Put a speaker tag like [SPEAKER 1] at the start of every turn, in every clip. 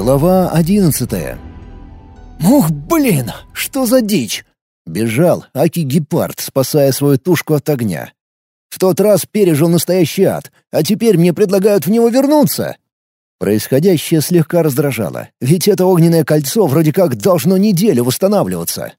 [SPEAKER 1] Глава одиннадцатая. «Ух, блин, что за дичь!» Бежал Аки-гепард, спасая свою тушку от огня. В тот раз пережил настоящий ад, а теперь мне предлагают в него вернуться. Происходящее слегка раздражало, ведь это огненное кольцо вроде как должно неделю восстанавливаться.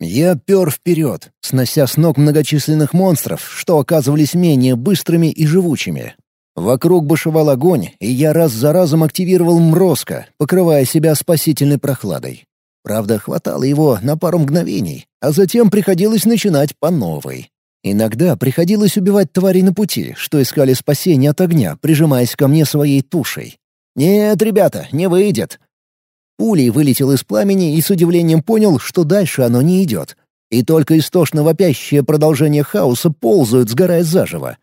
[SPEAKER 1] Я пер вперед, снося с ног многочисленных монстров, что оказывались менее быстрыми и живучими. Вокруг бушевал огонь, и я раз за разом активировал мрозко, покрывая себя спасительной прохладой. Правда, хватало его на пару мгновений, а затем приходилось начинать по новой. Иногда приходилось убивать тварей на пути, что искали спасения от огня, прижимаясь ко мне своей тушей. «Нет, ребята, не выйдет!» Пулей вылетел из пламени и с удивлением понял, что дальше оно не идет. И только истошно вопящее продолжение хаоса ползают, сгорая заживо.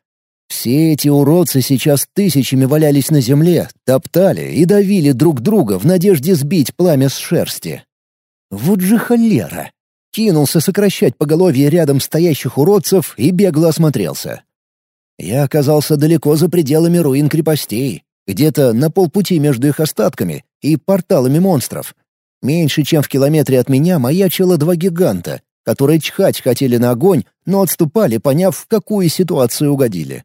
[SPEAKER 1] Все эти уродцы сейчас тысячами валялись на земле, топтали и давили друг друга в надежде сбить пламя с шерсти. Вот же холера! Кинулся сокращать поголовье рядом стоящих уродцев и бегло осмотрелся. Я оказался далеко за пределами руин крепостей, где-то на полпути между их остатками и порталами монстров. Меньше чем в километре от меня маячило два гиганта, которые чхать хотели на огонь, но отступали, поняв, в какую ситуацию угодили.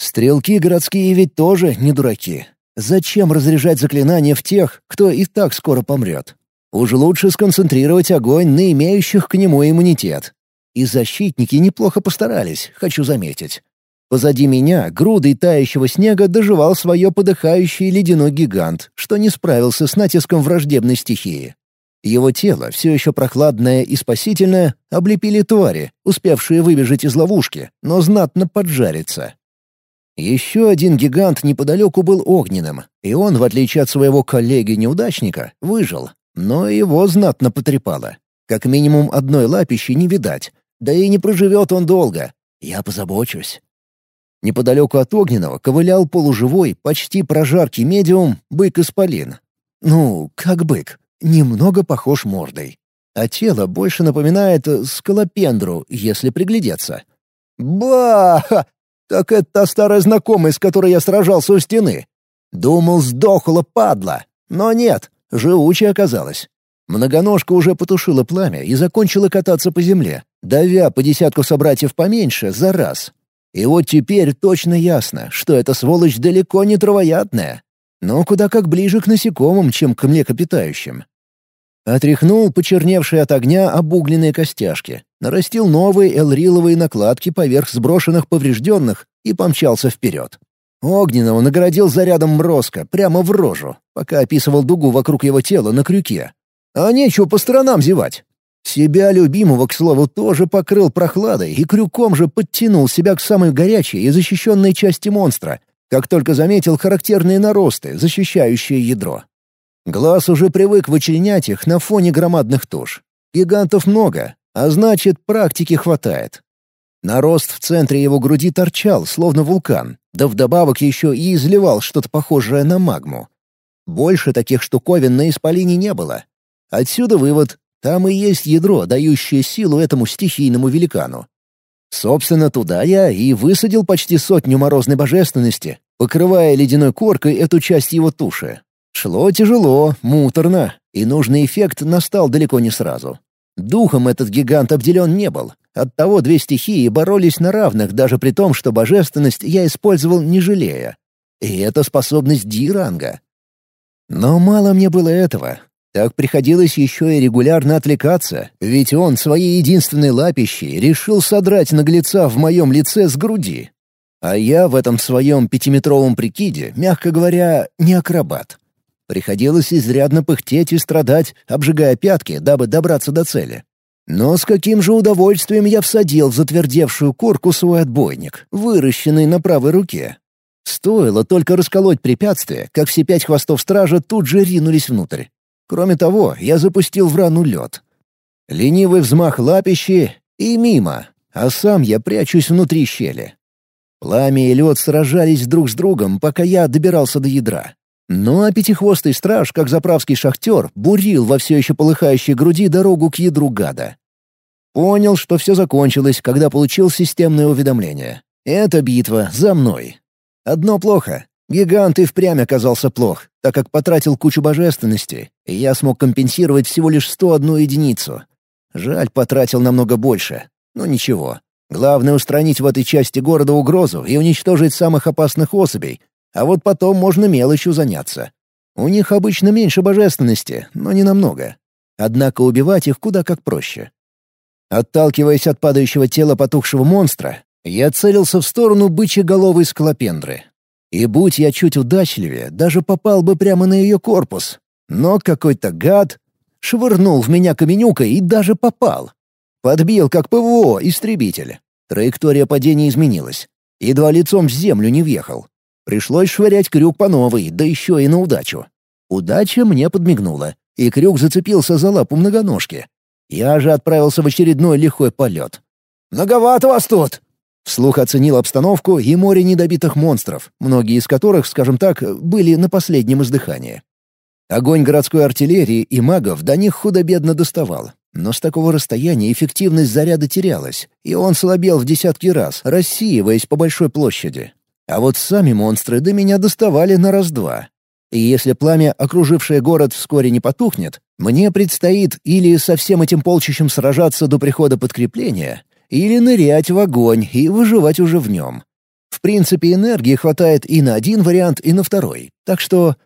[SPEAKER 1] Стрелки городские ведь тоже не дураки. Зачем разряжать заклинания в тех, кто и так скоро помрет? Уж лучше сконцентрировать огонь на имеющих к нему иммунитет. И защитники неплохо постарались, хочу заметить. Позади меня грудой тающего снега доживал свое подыхающий ледяной гигант, что не справился с натиском враждебной стихии. Его тело, все еще прохладное и спасительное, облепили твари, успевшие выбежать из ловушки, но знатно поджариться. Еще один гигант неподалеку был огненным, и он, в отличие от своего коллеги-неудачника, выжил. Но его знатно потрепало. Как минимум одной лапищи не видать. Да и не проживет он долго. Я позабочусь. Неподалеку от огненного ковылял полуживой, почти прожаркий медиум, бык-исполин. Ну, как бык, немного похож мордой. А тело больше напоминает скалопендру, если приглядеться. «Ба! Так это та старая знакомая, с которой я сражался у стены. Думал, сдохла, падла. Но нет, живучая оказалась. Многоножка уже потушила пламя и закончила кататься по земле, давя по десятку собратьев поменьше за раз. И вот теперь точно ясно, что эта сволочь далеко не травоядная, но куда как ближе к насекомым, чем к млекопитающим. Отряхнул почерневшие от огня обугленные костяшки, нарастил новые элриловые накладки поверх сброшенных поврежденных и помчался вперед. Огненного наградил зарядом мрозка прямо в рожу, пока описывал дугу вокруг его тела на крюке. А нечего по сторонам зевать. Себя любимого, к слову, тоже покрыл прохладой и крюком же подтянул себя к самой горячей и защищенной части монстра, как только заметил характерные наросты, защищающие ядро. Глаз уже привык вычленять их на фоне громадных туш. Гигантов много, а значит, практики хватает. Нарост в центре его груди торчал, словно вулкан, да вдобавок еще и изливал что-то похожее на магму. Больше таких штуковин на Исполине не было. Отсюда вывод — там и есть ядро, дающее силу этому стихийному великану. Собственно, туда я и высадил почти сотню морозной божественности, покрывая ледяной коркой эту часть его туши. Шло тяжело, муторно, и нужный эффект настал далеко не сразу. Духом этот гигант обделен не был. Оттого две стихии боролись на равных, даже при том, что божественность я использовал не жалея. И это способность Диранга. Но мало мне было этого. Так приходилось еще и регулярно отвлекаться, ведь он своей единственной лапищей решил содрать наглеца в моем лице с груди. А я в этом своем пятиметровом прикиде, мягко говоря, не акробат. Приходилось изрядно пыхтеть и страдать, обжигая пятки, дабы добраться до цели. Но с каким же удовольствием я всадил в затвердевшую корку свой отбойник, выращенный на правой руке. Стоило только расколоть препятствие, как все пять хвостов стража тут же ринулись внутрь. Кроме того, я запустил в рану лед. Ленивый взмах лапищи и мимо, а сам я прячусь внутри щели. Пламя и лед сражались друг с другом, пока я добирался до ядра. Ну а пятихвостый страж, как заправский шахтер, бурил во все еще полыхающей груди дорогу к ядру гада. Понял, что все закончилось, когда получил системное уведомление. Эта битва за мной. Одно плохо. Гигант и впрямь оказался плох, так как потратил кучу божественности, и я смог компенсировать всего лишь 101 единицу. Жаль, потратил намного больше. Но ничего. Главное — устранить в этой части города угрозу и уничтожить самых опасных особей, а вот потом можно мелочью заняться. У них обычно меньше божественности, но не намного. Однако убивать их куда как проще. Отталкиваясь от падающего тела потухшего монстра, я целился в сторону бычьей скалопендры. И будь я чуть удачливее, даже попал бы прямо на ее корпус. Но какой-то гад швырнул в меня каменюкой и даже попал. Подбил, как ПВО, истребитель. Траектория падения изменилась. Едва лицом в землю не въехал. Пришлось швырять крюк по новой, да еще и на удачу. Удача мне подмигнула, и крюк зацепился за лапу многоножки. Я же отправился в очередной лихой полет. «Многовато вас тут!» Вслух оценил обстановку и море недобитых монстров, многие из которых, скажем так, были на последнем издыхании. Огонь городской артиллерии и магов до них худо-бедно доставал, но с такого расстояния эффективность заряда терялась, и он слабел в десятки раз, рассеиваясь по большой площади. А вот сами монстры до меня доставали на раз-два. И если пламя, окружившее город, вскоре не потухнет, мне предстоит или со всем этим полчищем сражаться до прихода подкрепления, или нырять в огонь и выживать уже в нем. В принципе, энергии хватает и на один вариант, и на второй. Так что...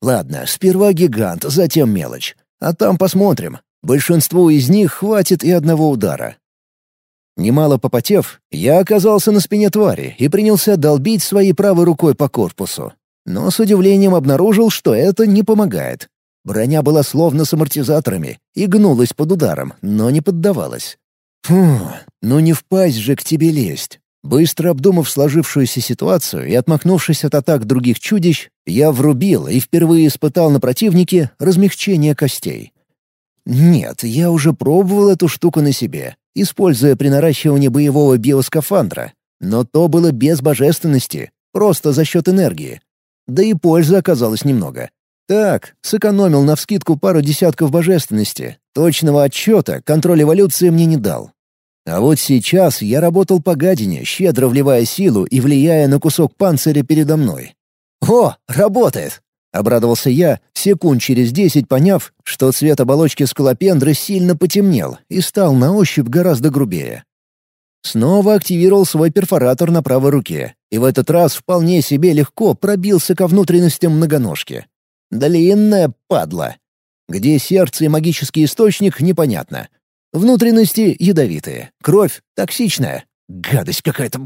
[SPEAKER 1] Ладно, сперва гигант, затем мелочь. А там посмотрим. Большинству из них хватит и одного удара. Немало попотев, я оказался на спине твари и принялся долбить своей правой рукой по корпусу. Но с удивлением обнаружил, что это не помогает. Броня была словно с амортизаторами и гнулась под ударом, но не поддавалась. Фу, ну не впасть же к тебе лезть. Быстро обдумав сложившуюся ситуацию и отмахнувшись от атак других чудищ, я врубил и впервые испытал на противнике размягчение костей. Нет, я уже пробовал эту штуку на себе, используя при наращивании боевого биоскафандра, но то было без божественности, просто за счет энергии. Да и пользы оказалось немного. Так, сэкономил навскидку пару десятков божественности. Точного отчета контроль эволюции мне не дал. А вот сейчас я работал по гадине, щедро вливая силу и влияя на кусок панциря передо мной. «О, работает!» — обрадовался я, секунд через десять поняв, что цвет оболочки скалопендры сильно потемнел и стал на ощупь гораздо грубее. Снова активировал свой перфоратор на правой руке, и в этот раз вполне себе легко пробился ко внутренностям многоножки. Длинная падла. Где сердце и магический источник, непонятно. Внутренности ядовитые, кровь токсичная. Гадость какая-то.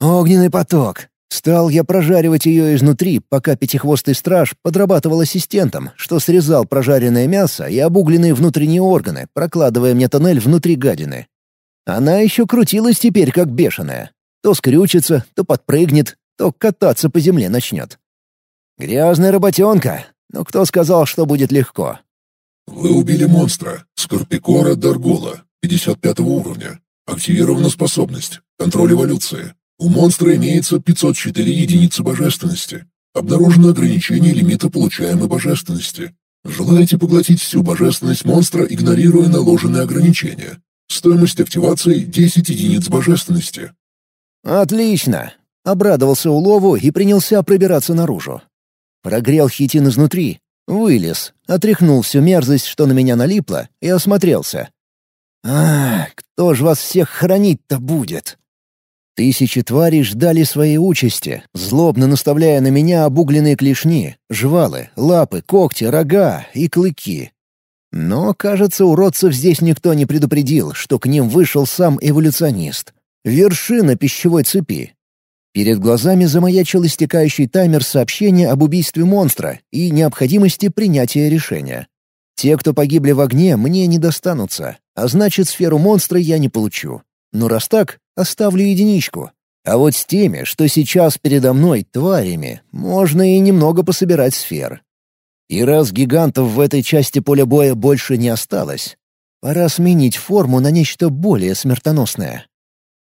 [SPEAKER 1] Огненный поток. Стал я прожаривать ее изнутри, пока пятихвостый страж подрабатывал ассистентом, что срезал прожаренное мясо и обугленные внутренние органы, прокладывая мне тоннель внутри гадины. Она еще крутилась теперь как бешеная. То скрючится, то подпрыгнет, то кататься по земле начнет. Грязная работенка, но кто сказал, что будет легко?
[SPEAKER 2] Вы убили монстра, Скорпикора Даргола, 55 уровня. Активирована способность. Контроль эволюции. У монстра имеется 504 единицы божественности. Обнаружено ограничение лимита получаемой божественности. Желаете поглотить всю божественность монстра, игнорируя наложенные ограничения. Стоимость активации 10 единиц божественности.
[SPEAKER 1] Отлично. Обрадовался улову и принялся пробираться наружу. Прогрел хитин изнутри, вылез, отряхнул всю мерзость, что на меня налипло, и осмотрелся. «А, кто ж вас всех хранить-то будет?» Тысячи тварей ждали своей участи, злобно наставляя на меня обугленные клешни, жвалы, лапы, когти, рога и клыки. Но, кажется, уродцев здесь никто не предупредил, что к ним вышел сам эволюционист. Вершина пищевой цепи, Перед глазами замаячил истекающий таймер сообщения об убийстве монстра и необходимости принятия решения. Те, кто погибли в огне, мне не достанутся, а значит, сферу монстра я не получу. Но раз так, оставлю единичку. А вот с теми, что сейчас передо мной, тварями, можно и немного пособирать сфер. И раз гигантов в этой части поля боя больше не осталось, пора сменить форму на нечто более смертоносное.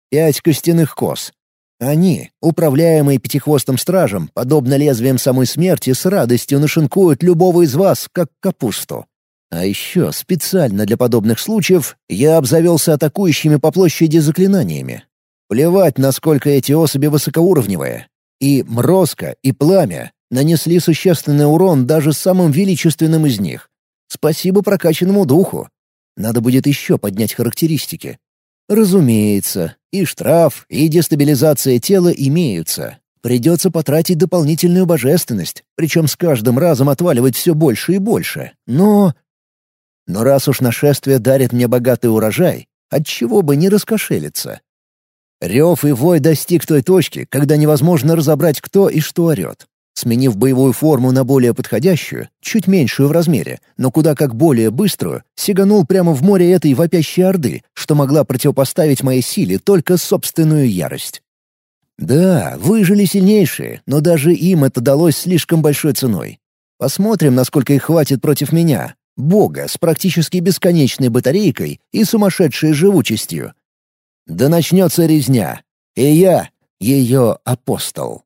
[SPEAKER 1] Пять костяных кос, они, управляемые пятихвостым стражем, подобно лезвиям самой смерти, с радостью нашинкуют любого из вас, как капусту. А еще специально для подобных случаев я обзавелся атакующими по площади заклинаниями. Плевать, насколько эти особи высокоуровневые. И Мрозка, и Пламя нанесли существенный урон даже самым величественным из них. Спасибо прокачанному духу. Надо будет еще поднять характеристики. Разумеется, и штраф, и дестабилизация тела имеются. Придется потратить дополнительную божественность, причем с каждым разом отваливать все больше и больше. Но... Но раз уж нашествие дарит мне богатый урожай, отчего бы не раскошелиться? Рев и вой достиг той точки, когда невозможно разобрать, кто и что орет. Сменив боевую форму на более подходящую, чуть меньшую в размере, но куда как более быструю, сиганул прямо в море этой вопящей орды, что могла противопоставить моей силе только собственную ярость. Да, выжили сильнейшие, но даже им это далось слишком большой ценой. Посмотрим, насколько их хватит против меня, бога с практически бесконечной батарейкой и сумасшедшей живучестью. Да начнется резня, и я — ее апостол.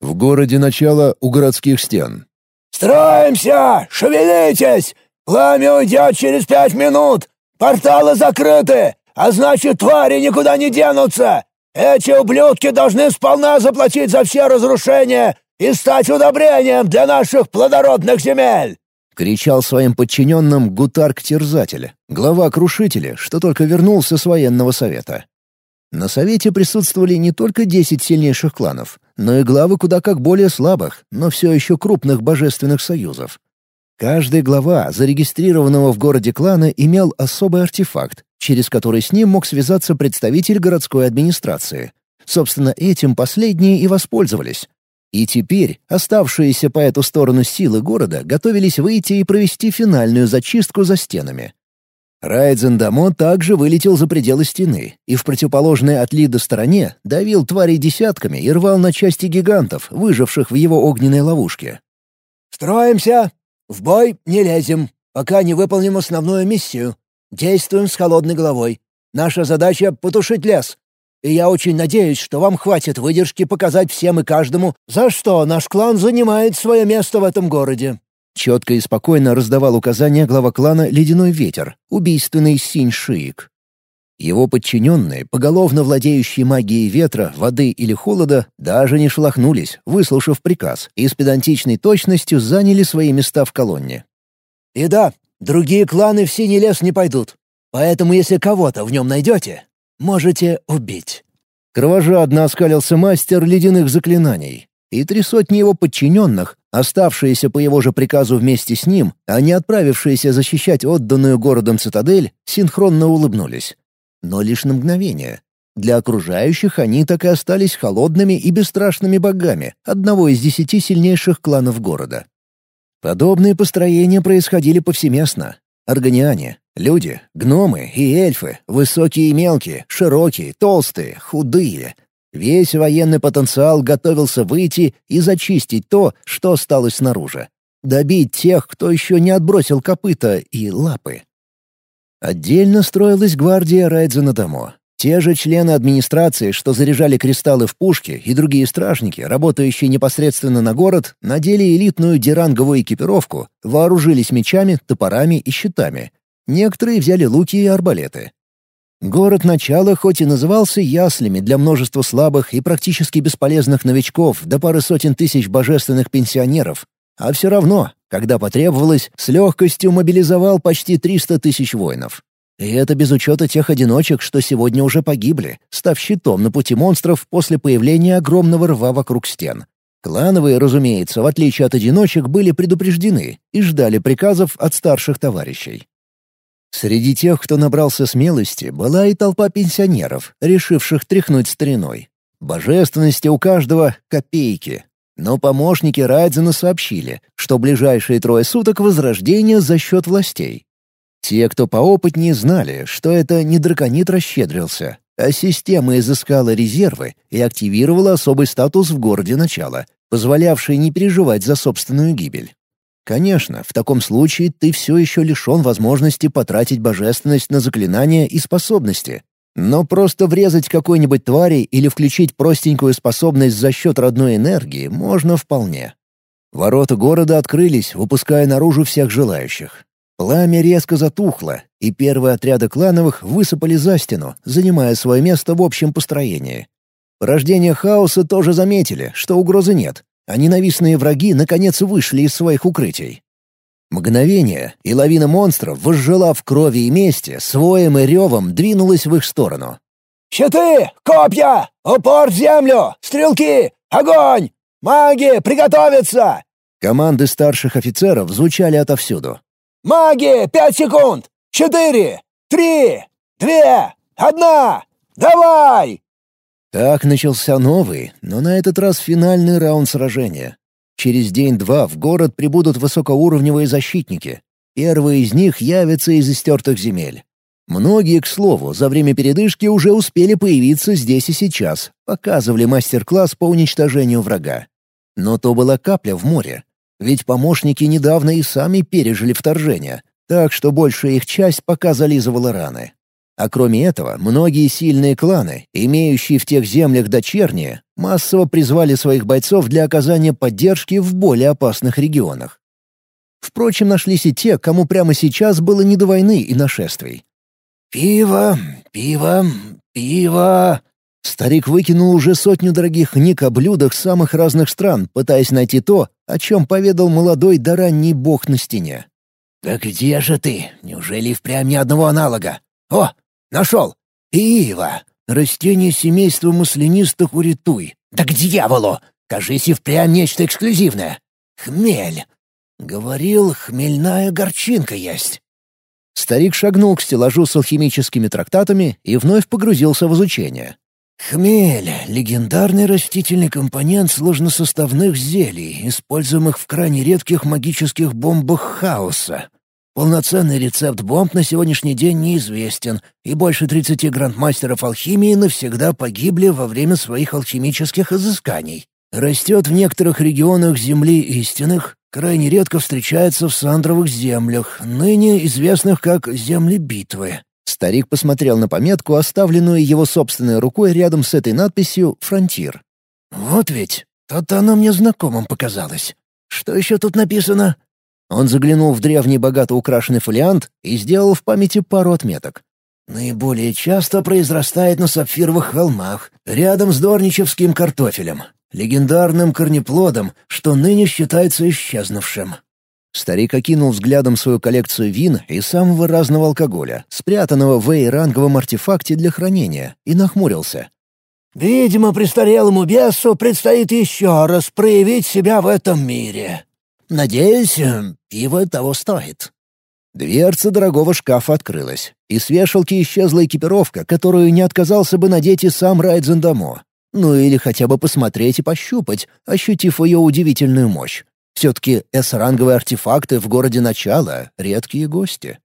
[SPEAKER 1] В городе начало у городских стен.
[SPEAKER 3] «Строимся! Шевелитесь! Пламя уйдет через пять минут! Порталы закрыты, а значит, твари никуда не денутся! Эти ублюдки должны сполна заплатить за все разрушения и стать удобрением для наших плодородных земель!»
[SPEAKER 1] Кричал своим подчиненным Гутарк-терзатель, глава крушителя, что только вернулся с военного совета. На совете присутствовали не только десять сильнейших кланов, но и главы куда как более слабых, но все еще крупных божественных союзов. Каждый глава зарегистрированного в городе клана имел особый артефакт, через который с ним мог связаться представитель городской администрации. Собственно, этим последние и воспользовались. И теперь оставшиеся по эту сторону силы города готовились выйти и провести финальную зачистку за стенами. Райдзен Дамо также вылетел за пределы стены и в противоположной от Лида стороне давил тварей десятками и рвал на части гигантов, выживших в его огненной ловушке.
[SPEAKER 3] «Строимся! В бой не лезем, пока не выполним основную миссию. Действуем с холодной головой. Наша задача — потушить лес. И я очень надеюсь, что вам хватит выдержки показать всем и каждому, за что наш клан занимает свое место в этом городе.
[SPEAKER 1] Четко и спокойно раздавал указания глава клана «Ледяной ветер», убийственный Синь-Шиик. Его подчиненные, поголовно владеющие магией ветра, воды или холода, даже не шелохнулись, выслушав приказ, и с педантичной точностью заняли свои места в колонне.
[SPEAKER 3] «И да, другие кланы в Синий лес не пойдут, поэтому если кого-то в нем найдете, можете убить».
[SPEAKER 1] Кровожадно оскалился мастер ледяных заклинаний, и три сотни его подчиненных, Оставшиеся по его же приказу вместе с ним, а не отправившиеся защищать отданную городом цитадель, синхронно улыбнулись. Но лишь на мгновение. Для окружающих они так и остались холодными и бесстрашными богами одного из десяти сильнейших кланов города. Подобные построения происходили повсеместно. Органиане, люди, гномы и эльфы, высокие и мелкие, широкие, толстые, худые — Весь военный потенциал готовился выйти и зачистить то, что осталось снаружи. Добить тех, кто еще не отбросил копыта и лапы. Отдельно строилась гвардия Райдзена Тамо. Те же члены администрации, что заряжали кристаллы в пушки, и другие стражники, работающие непосредственно на город, надели элитную деранговую экипировку, вооружились мечами, топорами и щитами. Некоторые взяли луки и арбалеты. Город начала хоть и назывался яслями для множества слабых и практически бесполезных новичков до пары сотен тысяч божественных пенсионеров, а все равно, когда потребовалось, с легкостью мобилизовал почти 300 тысяч воинов. И это без учета тех одиночек, что сегодня уже погибли, став щитом на пути монстров после появления огромного рва вокруг стен. Клановые, разумеется, в отличие от одиночек, были предупреждены и ждали приказов от старших товарищей. Среди тех, кто набрался смелости, была и толпа пенсионеров, решивших тряхнуть стариной. Божественности у каждого — копейки. Но помощники Райдзена сообщили, что ближайшие трое суток возрождение за счет властей. Те, кто поопытнее, знали, что это не драконит расщедрился, а система изыскала резервы и активировала особый статус в городе начала, позволявший не переживать за собственную гибель. Конечно, в таком случае ты все еще лишен возможности потратить божественность на заклинания и способности. Но просто врезать какой-нибудь твари или включить простенькую способность за счет родной энергии можно вполне. Ворота города открылись, выпуская наружу всех желающих. Пламя резко затухло, и первые отряды клановых высыпали за стену, занимая свое место в общем построении. Порождение хаоса тоже заметили, что угрозы нет, а ненавистные враги наконец вышли из своих укрытий. Мгновение, и лавина монстров, возжила в крови и мести, своим и ревом двинулась в их сторону.
[SPEAKER 3] «Щиты! Копья! Упор в землю! Стрелки! Огонь! Маги, приготовиться!»
[SPEAKER 1] Команды старших офицеров звучали отовсюду.
[SPEAKER 3] «Маги, пять секунд! Четыре! Три! Две! Одна! Давай!»
[SPEAKER 1] Так начался новый, но на этот раз финальный раунд сражения. Через день-два в город прибудут высокоуровневые защитники. Первые из них явятся из истертых земель. Многие, к слову, за время передышки уже успели появиться здесь и сейчас, показывали мастер-класс по уничтожению врага. Но то была капля в море. Ведь помощники недавно и сами пережили вторжение, так что большая их часть пока зализывала раны. А кроме этого, многие сильные кланы, имеющие в тех землях дочерние, массово призвали своих бойцов для оказания поддержки в более опасных регионах. Впрочем, нашлись и те, кому прямо сейчас было не до войны и нашествий. «Пиво, пиво, пиво!» Старик выкинул уже сотню дорогих книг о блюдах самых разных стран, пытаясь найти то, о чем поведал молодой да ранний бог на стене. «Да где же ты? Неужели впрямь ни одного аналога? О, Нашел! Пиво! Растение семейства маслянистых уритуй. Да к дьяволу! Кажись, и впрямь нечто эксклюзивное. Хмель. Говорил, хмельная горчинка есть. Старик шагнул к стеллажу с алхимическими трактатами и вновь погрузился в изучение. Хмель — легендарный растительный компонент сложносоставных зелий, используемых в крайне редких магических бомбах хаоса. Полноценный рецепт бомб на сегодняшний день неизвестен, и больше 30 грандмастеров алхимии навсегда погибли во время своих алхимических изысканий. Растет в некоторых регионах Земли истинных, крайне редко встречается в сандровых землях, ныне известных как «земли битвы». Старик посмотрел на пометку, оставленную его собственной рукой рядом с этой надписью «Фронтир». «Вот ведь, то-то оно мне знакомым показалось. Что еще тут написано?» Он заглянул в древний богато украшенный фолиант и сделал в памяти пару отметок. Наиболее часто произрастает на сапфировых холмах, рядом с дорничевским картофелем, легендарным корнеплодом, что ныне считается исчезнувшим. Старик окинул взглядом свою коллекцию вин и самого разного алкоголя, спрятанного в эйранговом артефакте для хранения, и нахмурился. «Видимо, престарелому бесу предстоит еще раз проявить себя в этом мире. Надеюсь, э, пиво того стоит». Дверца дорогого шкафа открылась. и с вешалки исчезла экипировка, которую не отказался бы надеть и сам Райдзен Дамо. Ну или хотя бы посмотреть и пощупать, ощутив ее удивительную мощь. Все-таки С-ранговые артефакты в городе начала — редкие гости.